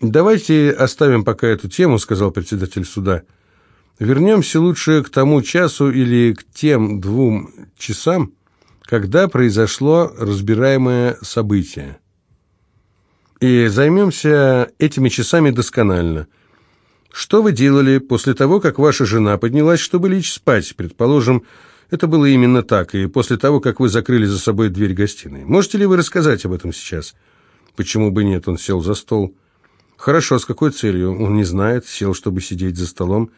«Давайте оставим пока эту тему», — сказал председатель суда. «Вернемся лучше к тому часу или к тем двум часам, когда произошло разбираемое событие. И займемся этими часами досконально. Что вы делали после того, как ваша жена поднялась, чтобы лечь спать? Предположим, это было именно так, и после того, как вы закрыли за собой дверь гостиной. Можете ли вы рассказать об этом сейчас? Почему бы нет? Он сел за стол. Хорошо, с какой целью? Он не знает, сел, чтобы сидеть за столом.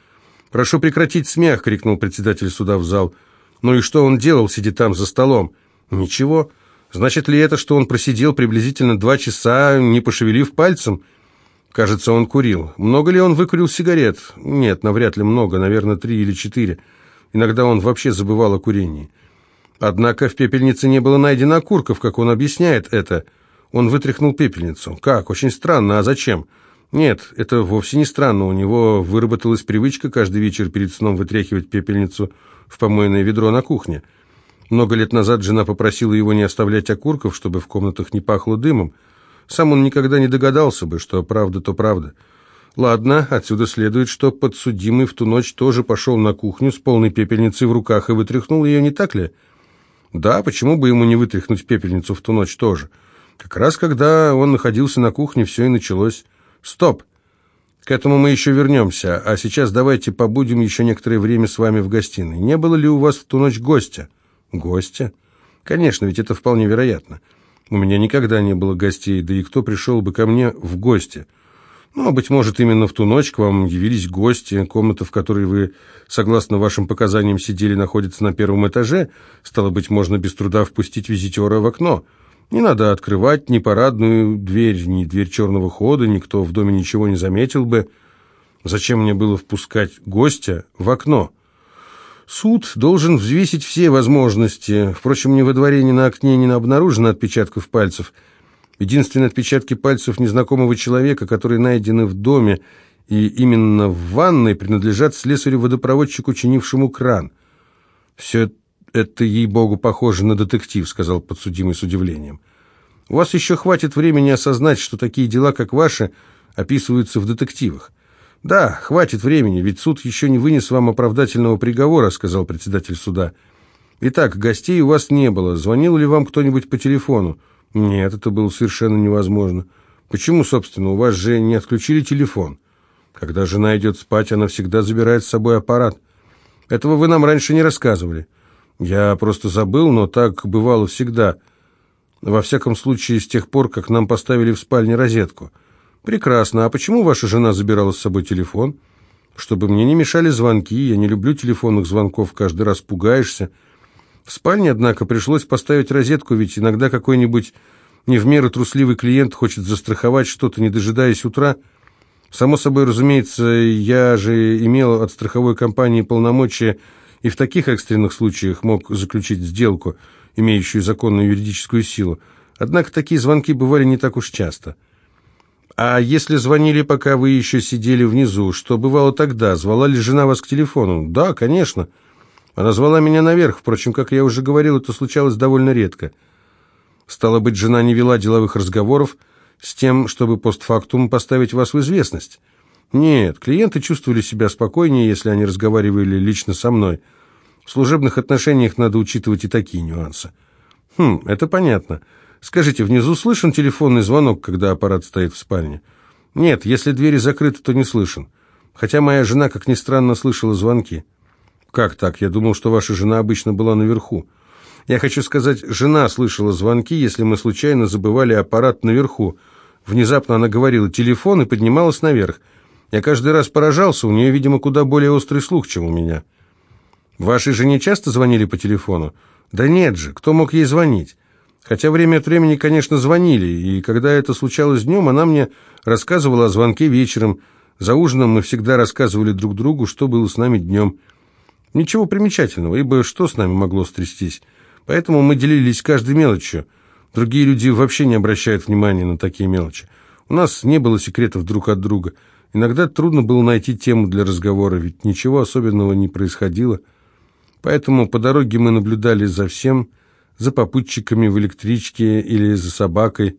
«Прошу прекратить смех!» — крикнул председатель суда в зал. «Ну и что он делал, сидя там за столом?» «Ничего. Значит ли это, что он просидел приблизительно два часа, не пошевелив пальцем?» «Кажется, он курил. Много ли он выкурил сигарет?» «Нет, навряд ли много, наверное, три или четыре». Иногда он вообще забывал о курении. Однако в пепельнице не было найдено окурков, как он объясняет это. Он вытряхнул пепельницу. Как? Очень странно. А зачем? Нет, это вовсе не странно. У него выработалась привычка каждый вечер перед сном вытряхивать пепельницу в помойное ведро на кухне. Много лет назад жена попросила его не оставлять окурков, чтобы в комнатах не пахло дымом. Сам он никогда не догадался бы, что правда то правда. Ладно, отсюда следует, что подсудимый в ту ночь тоже пошел на кухню с полной пепельницей в руках и вытряхнул ее, не так ли? Да, почему бы ему не вытряхнуть пепельницу в ту ночь тоже? Как раз когда он находился на кухне, все и началось. Стоп! К этому мы еще вернемся, а сейчас давайте побудем еще некоторое время с вами в гостиной. Не было ли у вас в ту ночь гостя? Гостя? Конечно, ведь это вполне вероятно. У меня никогда не было гостей, да и кто пришел бы ко мне в гости – ну, а быть может, именно в ту ночь к вам явились гости. Комната, в которой вы, согласно вашим показаниям, сидели, находится на первом этаже. Стало быть, можно без труда впустить визитера в окно. Не надо открывать ни парадную дверь, ни дверь черного хода, никто в доме ничего не заметил бы. Зачем мне было впускать гостя в окно? Суд должен взвесить все возможности. Впрочем, ни во дворе, ни на окне не обнаружено отпечатков пальцев – Единственные отпечатки пальцев незнакомого человека, которые найдены в доме и именно в ванной, принадлежат слесарю-водопроводчику, чинившему кран. «Все это, ей-богу, похоже на детектив», — сказал подсудимый с удивлением. «У вас еще хватит времени осознать, что такие дела, как ваши, описываются в детективах». «Да, хватит времени, ведь суд еще не вынес вам оправдательного приговора», — сказал председатель суда. «Итак, гостей у вас не было. Звонил ли вам кто-нибудь по телефону?» Нет, это было совершенно невозможно. Почему, собственно, у вас же не отключили телефон? Когда жена идет спать, она всегда забирает с собой аппарат. Этого вы нам раньше не рассказывали. Я просто забыл, но так бывало всегда. Во всяком случае, с тех пор, как нам поставили в спальне розетку. Прекрасно. А почему ваша жена забирала с собой телефон? Чтобы мне не мешали звонки. Я не люблю телефонных звонков, каждый раз пугаешься. В спальне, однако, пришлось поставить розетку, ведь иногда какой-нибудь не в меру трусливый клиент хочет застраховать что-то, не дожидаясь утра. Само собой, разумеется, я же имел от страховой компании полномочия и в таких экстренных случаях мог заключить сделку, имеющую законную юридическую силу. Однако такие звонки бывали не так уж часто. А если звонили, пока вы еще сидели внизу, что бывало тогда? Звала ли жена вас к телефону? Да, конечно. Она звала меня наверх, впрочем, как я уже говорил, это случалось довольно редко. Стало быть, жена не вела деловых разговоров с тем, чтобы постфактум поставить вас в известность. Нет, клиенты чувствовали себя спокойнее, если они разговаривали лично со мной. В служебных отношениях надо учитывать и такие нюансы. Хм, это понятно. Скажите, внизу слышен телефонный звонок, когда аппарат стоит в спальне? Нет, если двери закрыты, то не слышен. Хотя моя жена, как ни странно, слышала звонки. «Как так? Я думал, что ваша жена обычно была наверху». «Я хочу сказать, жена слышала звонки, если мы случайно забывали аппарат наверху. Внезапно она говорила «телефон» и поднималась наверх. Я каждый раз поражался, у нее, видимо, куда более острый слух, чем у меня». «Вашей жене часто звонили по телефону?» «Да нет же, кто мог ей звонить?» Хотя время от времени, конечно, звонили, и когда это случалось днем, она мне рассказывала о звонке вечером. За ужином мы всегда рассказывали друг другу, что было с нами днем. Ничего примечательного, ибо что с нами могло стрястись? Поэтому мы делились каждой мелочью. Другие люди вообще не обращают внимания на такие мелочи. У нас не было секретов друг от друга. Иногда трудно было найти тему для разговора, ведь ничего особенного не происходило. Поэтому по дороге мы наблюдали за всем, за попутчиками в электричке или за собакой.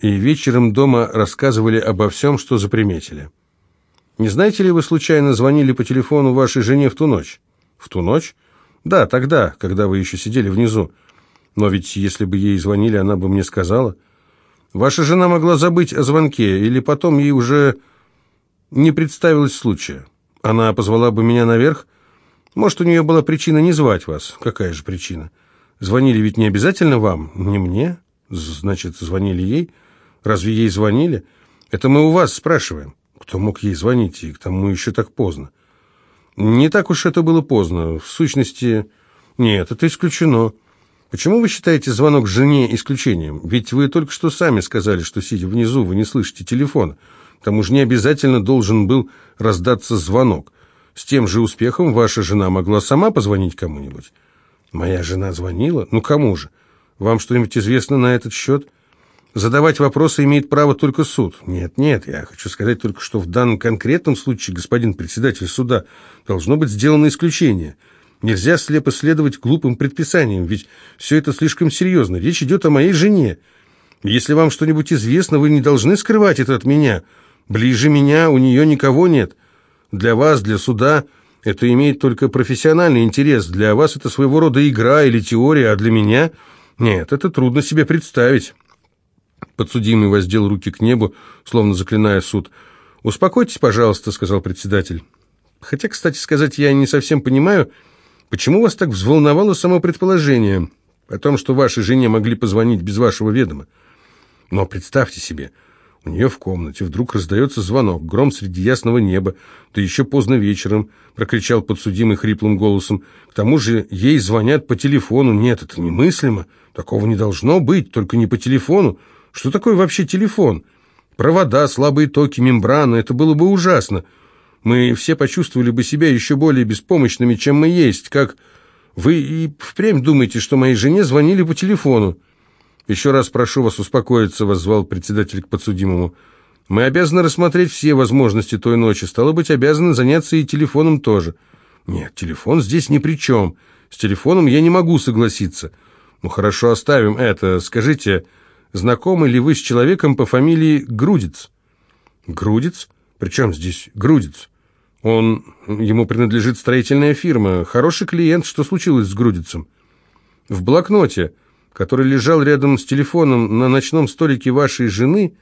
и вечером дома рассказывали обо всем, что заприметили. Не знаете ли вы, случайно звонили по телефону вашей жене в ту ночь? В ту ночь? Да, тогда, когда вы еще сидели внизу. Но ведь если бы ей звонили, она бы мне сказала. Ваша жена могла забыть о звонке, или потом ей уже не представилось случая. Она позвала бы меня наверх. Может, у нее была причина не звать вас. Какая же причина? Звонили ведь не обязательно вам, не мне. Значит, звонили ей. Разве ей звонили? Это мы у вас спрашиваем. Кто мог ей звонить, и к тому еще так поздно? Не так уж это было поздно. В сущности, нет, это исключено. Почему вы считаете звонок жене исключением? Ведь вы только что сами сказали, что, сидя внизу, вы не слышите телефона. К тому же не обязательно должен был раздаться звонок. С тем же успехом ваша жена могла сама позвонить кому-нибудь. Моя жена звонила? Ну, кому же? Вам что-нибудь известно на этот счет? Задавать вопросы имеет право только суд. Нет, нет, я хочу сказать только, что в данном конкретном случае, господин председатель суда, должно быть сделано исключение – Нельзя слепо следовать глупым предписаниям, ведь все это слишком серьезно. Речь идет о моей жене. Если вам что-нибудь известно, вы не должны скрывать это от меня. Ближе меня у нее никого нет. Для вас, для суда, это имеет только профессиональный интерес. Для вас это своего рода игра или теория, а для меня... Нет, это трудно себе представить. Подсудимый воздел руки к небу, словно заклиная суд. «Успокойтесь, пожалуйста», — сказал председатель. «Хотя, кстати сказать, я не совсем понимаю...» Почему вас так взволновало само предположение о том, что вашей жене могли позвонить без вашего ведома? Но представьте себе, у нее в комнате вдруг раздается звонок, гром среди ясного неба, да еще поздно вечером, прокричал подсудимый хриплым голосом. К тому же ей звонят по телефону. Нет, это немыслимо. Такого не должно быть, только не по телефону. Что такое вообще телефон? Провода, слабые токи, мембраны, это было бы ужасно мы все почувствовали бы себя еще более беспомощными, чем мы есть, как вы и впрямь думаете, что моей жене звонили по телефону. Еще раз прошу вас успокоиться, воззвал председатель к подсудимому. Мы обязаны рассмотреть все возможности той ночи, стало быть, обязаны заняться и телефоном тоже. Нет, телефон здесь ни при чем. С телефоном я не могу согласиться. Ну хорошо, оставим это. Скажите, знакомы ли вы с человеком по фамилии Грудец? Грудец? Причем здесь Грудец? Он, ему принадлежит строительная фирма. Хороший клиент. Что случилось с Грудицем? В блокноте, который лежал рядом с телефоном на ночном столике вашей жены,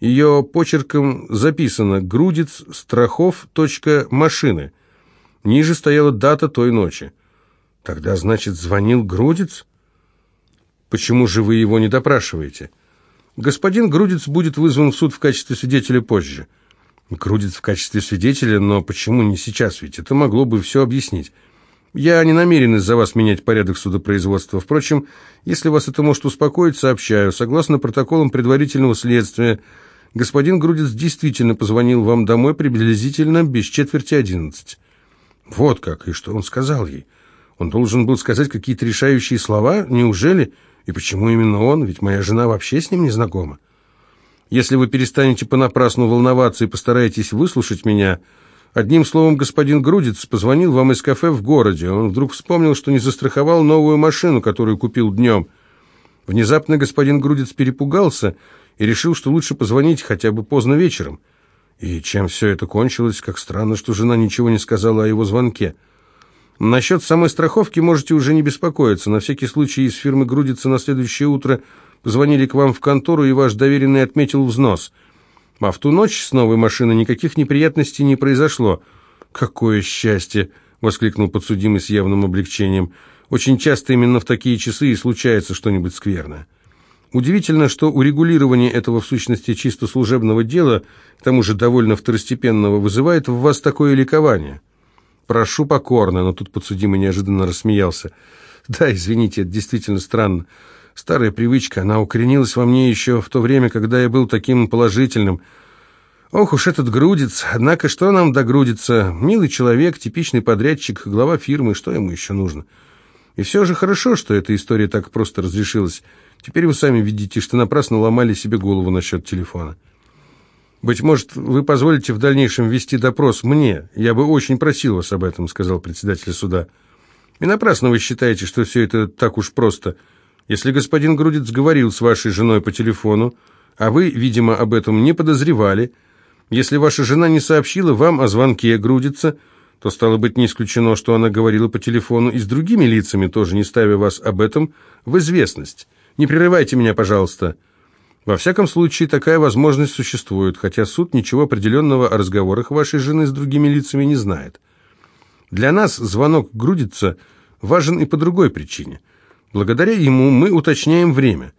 ее почерком записано «Грудец, страхов, точка, машины». Ниже стояла дата той ночи. Тогда, значит, звонил Грудец? Почему же вы его не допрашиваете? Господин Грудец будет вызван в суд в качестве свидетеля позже. Крудит в качестве свидетеля, но почему не сейчас, ведь это могло бы все объяснить. Я не намерен из-за вас менять порядок судопроизводства. Впрочем, если вас это может успокоить, сообщаю. Согласно протоколам предварительного следствия, господин Грудец действительно позвонил вам домой приблизительно без четверти одиннадцать. Вот как, и что он сказал ей? Он должен был сказать какие-то решающие слова? Неужели? И почему именно он? Ведь моя жена вообще с ним не знакома. Если вы перестанете понапрасну волноваться и постараетесь выслушать меня... Одним словом, господин Грудец позвонил вам из кафе в городе. Он вдруг вспомнил, что не застраховал новую машину, которую купил днем. Внезапно господин Грудец перепугался и решил, что лучше позвонить хотя бы поздно вечером. И чем все это кончилось, как странно, что жена ничего не сказала о его звонке. Насчет самой страховки можете уже не беспокоиться. На всякий случай из фирмы Грудица на следующее утро Позвонили к вам в контору, и ваш доверенный отметил взнос. А в ту ночь с новой машиной никаких неприятностей не произошло. «Какое счастье!» — воскликнул подсудимый с явным облегчением. «Очень часто именно в такие часы и случается что-нибудь скверное». Удивительно, что урегулирование этого в сущности чисто служебного дела, к тому же довольно второстепенного, вызывает в вас такое ликование. Прошу покорно, но тут подсудимый неожиданно рассмеялся. Да, извините, это действительно странно. Старая привычка, она укоренилась во мне еще в то время, когда я был таким положительным. Ох уж этот грудец, однако что нам до грудица? Милый человек, типичный подрядчик, глава фирмы, что ему еще нужно? И все же хорошо, что эта история так просто разрешилась. Теперь вы сами видите, что напрасно ломали себе голову насчет телефона. «Быть может, вы позволите в дальнейшем вести допрос мне? Я бы очень просил вас об этом», — сказал председатель суда. «И напрасно вы считаете, что все это так уж просто. Если господин Грудец говорил с вашей женой по телефону, А вы, видимо, об этом не подозревали. Если ваша жена не сообщила вам о звонке грудится, то стало быть не исключено, что она говорила по телефону и с другими лицами, тоже не ставя вас об этом в известность. Не прерывайте меня, пожалуйста. Во всяком случае, такая возможность существует, хотя суд ничего определенного о разговорах вашей жены с другими лицами не знает. Для нас звонок грудится важен и по другой причине. Благодаря ему мы уточняем время.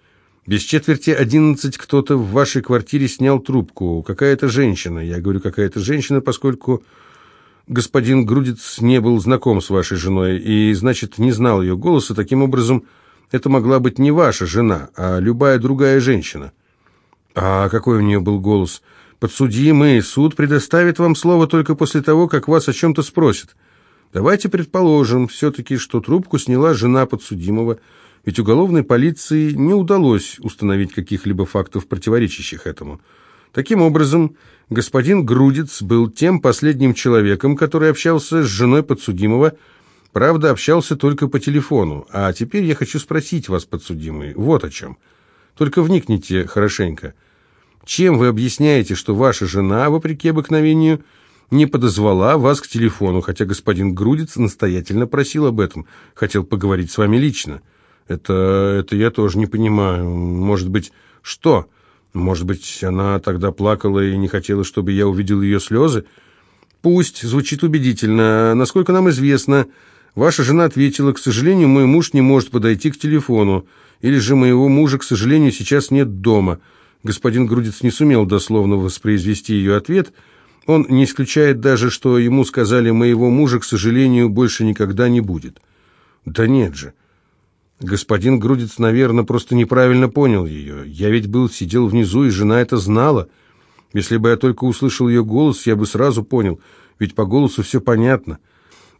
Без четверти одиннадцать кто-то в вашей квартире снял трубку. Какая-то женщина. Я говорю, какая-то женщина, поскольку господин Грудец не был знаком с вашей женой и, значит, не знал ее голоса. Таким образом, это могла быть не ваша жена, а любая другая женщина. А какой у нее был голос? Подсудимый, суд предоставит вам слово только после того, как вас о чем-то спросят. Давайте предположим все-таки, что трубку сняла жена подсудимого, ведь уголовной полиции не удалось установить каких-либо фактов, противоречащих этому. Таким образом, господин Грудец был тем последним человеком, который общался с женой подсудимого, правда, общался только по телефону. А теперь я хочу спросить вас, подсудимый, вот о чем. Только вникните хорошенько. Чем вы объясняете, что ваша жена, вопреки обыкновению, не подозвала вас к телефону, хотя господин Грудец настоятельно просил об этом, хотел поговорить с вами лично. Это, это я тоже не понимаю. Может быть, что? Может быть, она тогда плакала и не хотела, чтобы я увидел ее слезы? Пусть, звучит убедительно. Насколько нам известно, ваша жена ответила, к сожалению, мой муж не может подойти к телефону, или же моего мужа, к сожалению, сейчас нет дома. Господин Грудец не сумел дословно воспроизвести ее ответ – он не исключает даже, что ему сказали «моего мужа, к сожалению, больше никогда не будет». Да нет же. Господин Грудец, наверное, просто неправильно понял ее. Я ведь был, сидел внизу, и жена это знала. Если бы я только услышал ее голос, я бы сразу понял, ведь по голосу все понятно.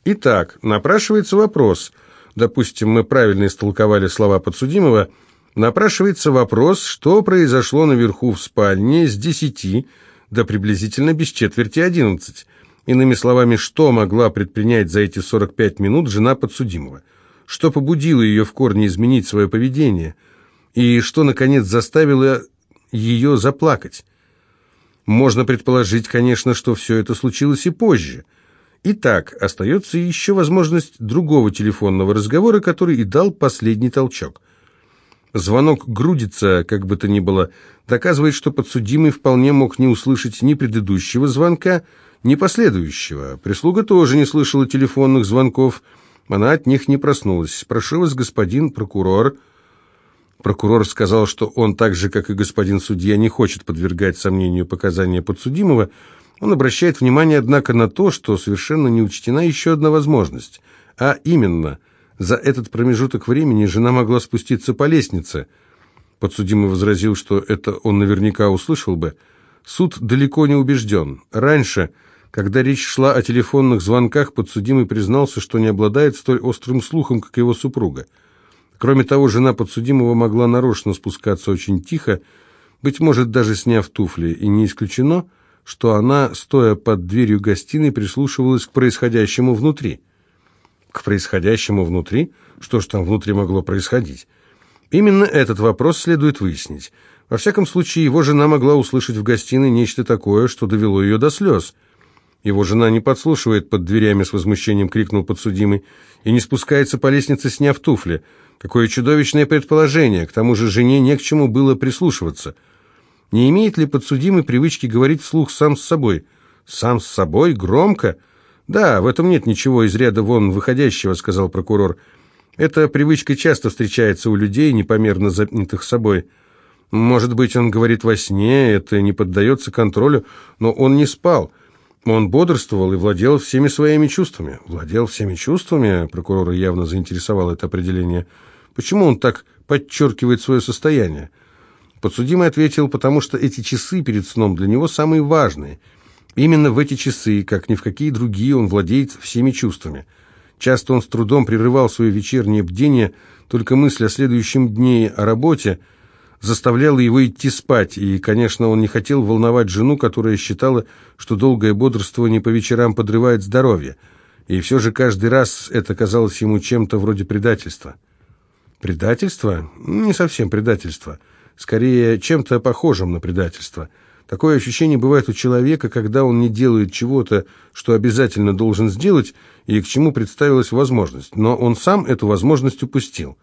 Итак, напрашивается вопрос. Допустим, мы правильно истолковали слова подсудимого. Напрашивается вопрос, что произошло наверху в спальне с десяти до приблизительно без четверти одиннадцать. Иными словами, что могла предпринять за эти 45 минут жена подсудимого? Что побудило ее в корне изменить свое поведение? И что, наконец, заставило ее заплакать? Можно предположить, конечно, что все это случилось и позже. Итак, остается еще возможность другого телефонного разговора, который и дал последний толчок – Звонок грудится, как бы то ни было, доказывает, что подсудимый вполне мог не услышать ни предыдущего звонка, ни последующего. Прислуга тоже не слышала телефонных звонков, она от них не проснулась. Прошу вас, господин прокурор. Прокурор сказал, что он так же, как и господин судья, не хочет подвергать сомнению показания подсудимого. Он обращает внимание, однако, на то, что совершенно не учтена еще одна возможность, а именно – за этот промежуток времени жена могла спуститься по лестнице. Подсудимый возразил, что это он наверняка услышал бы. Суд далеко не убежден. Раньше, когда речь шла о телефонных звонках, подсудимый признался, что не обладает столь острым слухом, как его супруга. Кроме того, жена подсудимого могла нарочно спускаться очень тихо, быть может, даже сняв туфли, и не исключено, что она, стоя под дверью гостиной, прислушивалась к происходящему внутри к происходящему внутри? Что ж там внутри могло происходить? Именно этот вопрос следует выяснить. Во всяком случае, его жена могла услышать в гостиной нечто такое, что довело ее до слез. Его жена не подслушивает под дверями с возмущением, крикнул подсудимый, и не спускается по лестнице, сняв туфли. Какое чудовищное предположение, к тому же жене не к чему было прислушиваться. Не имеет ли подсудимый привычки говорить вслух сам с собой? Сам с собой? Громко? «Да, в этом нет ничего из ряда вон выходящего», — сказал прокурор. «Эта привычка часто встречается у людей, непомерно занятых собой. Может быть, он говорит во сне, это не поддается контролю, но он не спал. Он бодрствовал и владел всеми своими чувствами». «Владел всеми чувствами?» — прокурора явно заинтересовало это определение. «Почему он так подчеркивает свое состояние?» Подсудимый ответил, потому что эти часы перед сном для него самые важные — Именно в эти часы, как ни в какие другие, он владеет всеми чувствами. Часто он с трудом прерывал свое вечернее бдение, только мысль о следующем дне о работе заставляла его идти спать, и, конечно, он не хотел волновать жену, которая считала, что долгое бодрствование по вечерам подрывает здоровье. И все же каждый раз это казалось ему чем-то вроде предательства. Предательство? Не совсем предательство. скорее чем-то похожим на предательство. Такое ощущение бывает у человека, когда он не делает чего-то, что обязательно должен сделать, и к чему представилась возможность, но он сам эту возможность упустил.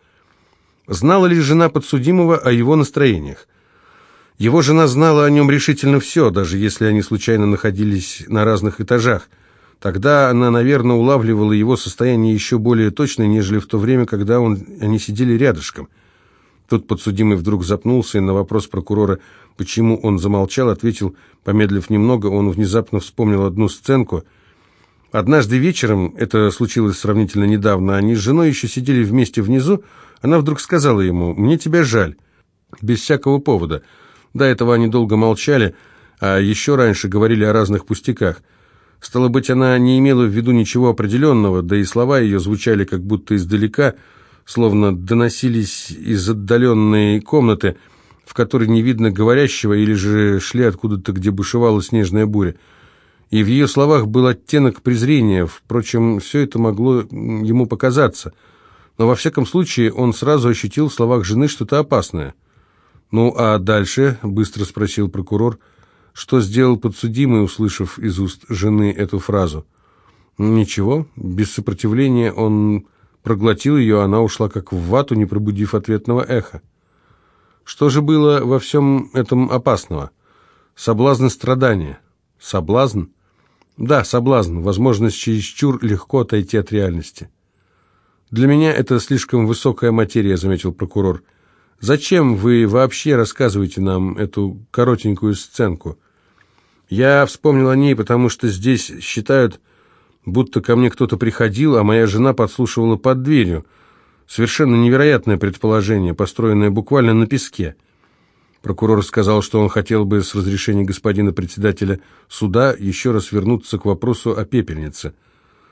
Знала ли жена подсудимого о его настроениях? Его жена знала о нем решительно все, даже если они случайно находились на разных этажах. Тогда она, наверное, улавливала его состояние еще более точно, нежели в то время, когда он, они сидели рядышком. Тут подсудимый вдруг запнулся, и на вопрос прокурора, почему он замолчал, ответил, помедлив немного, он внезапно вспомнил одну сценку. Однажды вечером, это случилось сравнительно недавно, они с женой еще сидели вместе внизу, она вдруг сказала ему, «Мне тебя жаль», без всякого повода – до этого они долго молчали, а еще раньше говорили о разных пустяках. Стало быть, она не имела в виду ничего определенного, да и слова ее звучали как будто издалека, словно доносились из отдаленной комнаты, в которой не видно говорящего, или же шли откуда-то, где бушевала снежная буря. И в ее словах был оттенок презрения, впрочем, все это могло ему показаться. Но во всяком случае он сразу ощутил в словах жены что-то опасное – «Ну, а дальше?» — быстро спросил прокурор. «Что сделал подсудимый, услышав из уст жены эту фразу?» «Ничего. Без сопротивления он проглотил ее, она ушла как в вату, не пробудив ответного эха. Что же было во всем этом опасного? Соблазн страдания. Соблазн? Да, соблазн, возможность чересчур легко отойти от реальности. «Для меня это слишком высокая материя», — заметил прокурор. Зачем вы вообще рассказываете нам эту коротенькую сценку? Я вспомнил о ней, потому что здесь считают, будто ко мне кто-то приходил, а моя жена подслушивала под дверью. Совершенно невероятное предположение, построенное буквально на песке. Прокурор сказал, что он хотел бы с разрешения господина председателя суда еще раз вернуться к вопросу о пепельнице.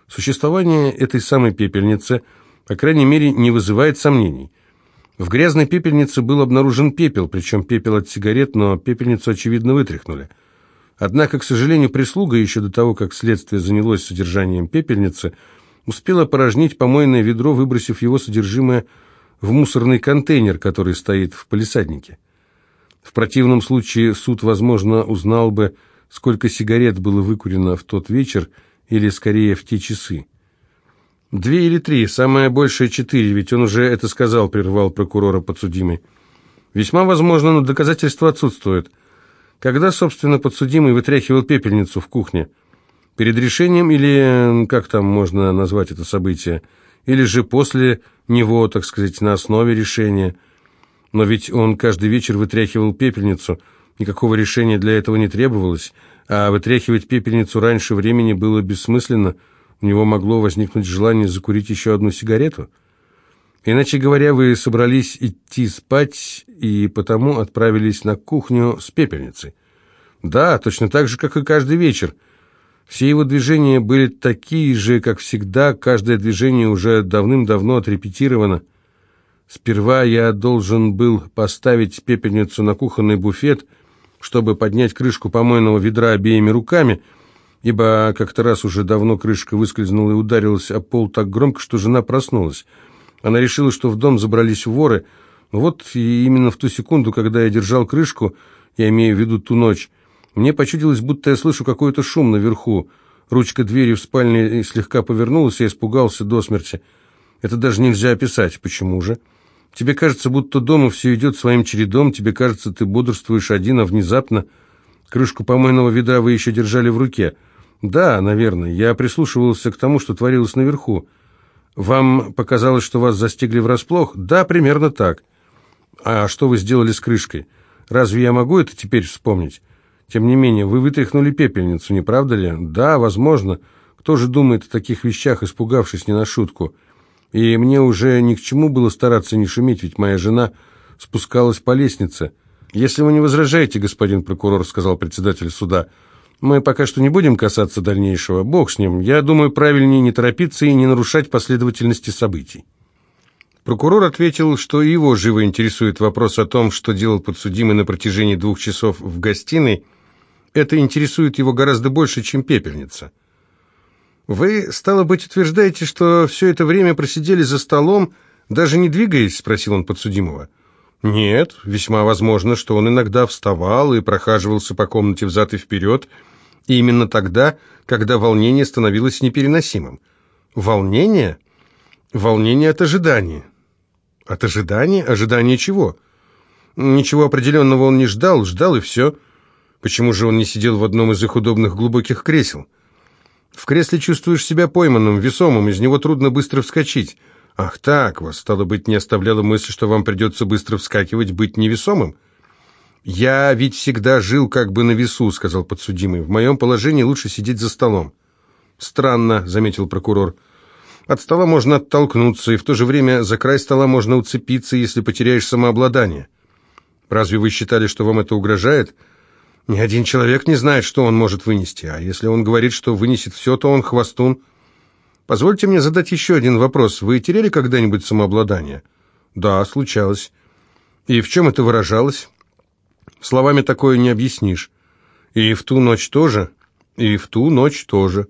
Существование этой самой пепельницы, по крайней мере, не вызывает сомнений. В грязной пепельнице был обнаружен пепел, причем пепел от сигарет, но пепельницу, очевидно, вытряхнули. Однако, к сожалению, прислуга, еще до того, как следствие занялось содержанием пепельницы, успела порожнить помойное ведро, выбросив его содержимое в мусорный контейнер, который стоит в палисаднике. В противном случае суд, возможно, узнал бы, сколько сигарет было выкурено в тот вечер, или, скорее, в те часы. «Две или три, самое большее четыре, ведь он уже это сказал», — прервал прокурора подсудимый. «Весьма возможно, но доказательства отсутствуют. Когда, собственно, подсудимый вытряхивал пепельницу в кухне? Перед решением или, как там можно назвать это событие, или же после него, так сказать, на основе решения? Но ведь он каждый вечер вытряхивал пепельницу, никакого решения для этого не требовалось, а вытряхивать пепельницу раньше времени было бессмысленно» у него могло возникнуть желание закурить еще одну сигарету. Иначе говоря, вы собрались идти спать и потому отправились на кухню с пепельницей. Да, точно так же, как и каждый вечер. Все его движения были такие же, как всегда, каждое движение уже давным-давно отрепетировано. Сперва я должен был поставить пепельницу на кухонный буфет, чтобы поднять крышку помойного ведра обеими руками – ибо как-то раз уже давно крышка выскользнула и ударилась о пол так громко, что жена проснулась. Она решила, что в дом забрались воры. Вот и именно в ту секунду, когда я держал крышку, я имею в виду ту ночь, мне почудилось, будто я слышу какой-то шум наверху. Ручка двери в спальне слегка повернулась, я испугался до смерти. Это даже нельзя описать. Почему же? Тебе кажется, будто дома все идет своим чередом, тебе кажется, ты бодрствуешь один, а внезапно... Крышку помойного ведра вы еще держали в руке — «Да, наверное. Я прислушивался к тому, что творилось наверху. Вам показалось, что вас застигли врасплох? Да, примерно так. А что вы сделали с крышкой? Разве я могу это теперь вспомнить? Тем не менее, вы вытряхнули пепельницу, не правда ли? Да, возможно. Кто же думает о таких вещах, испугавшись не на шутку? И мне уже ни к чему было стараться не шуметь, ведь моя жена спускалась по лестнице. «Если вы не возражаете, господин прокурор», — сказал председатель суда, — мы пока что не будем касаться дальнейшего. Бог с ним. Я думаю, правильнее не торопиться и не нарушать последовательности событий. Прокурор ответил, что его живо интересует вопрос о том, что делал подсудимый на протяжении двух часов в гостиной. Это интересует его гораздо больше, чем пепельница. «Вы, стало быть, утверждаете, что все это время просидели за столом, даже не двигаясь?» – спросил он подсудимого. Нет, весьма возможно, что он иногда вставал и прохаживался по комнате взад и вперед, и именно тогда, когда волнение становилось непереносимым. Волнение? Волнение от ожидания. От ожидания? Ожидания чего? Ничего определенного он не ждал, ждал и все. Почему же он не сидел в одном из их удобных глубоких кресел? В кресле чувствуешь себя пойманным, весомым, из него трудно быстро вскочить. «Ах так, вас, стало быть, не оставляла мысль, что вам придется быстро вскакивать, быть невесомым?» «Я ведь всегда жил как бы на весу», — сказал подсудимый. «В моем положении лучше сидеть за столом». «Странно», — заметил прокурор. «От стола можно оттолкнуться, и в то же время за край стола можно уцепиться, если потеряешь самообладание». «Разве вы считали, что вам это угрожает?» «Ни один человек не знает, что он может вынести, а если он говорит, что вынесет все, то он хвостун». Позвольте мне задать еще один вопрос. Вы теряли когда-нибудь самообладание? Да, случалось. И в чем это выражалось? Словами такое не объяснишь. И в ту ночь тоже? И в ту ночь тоже.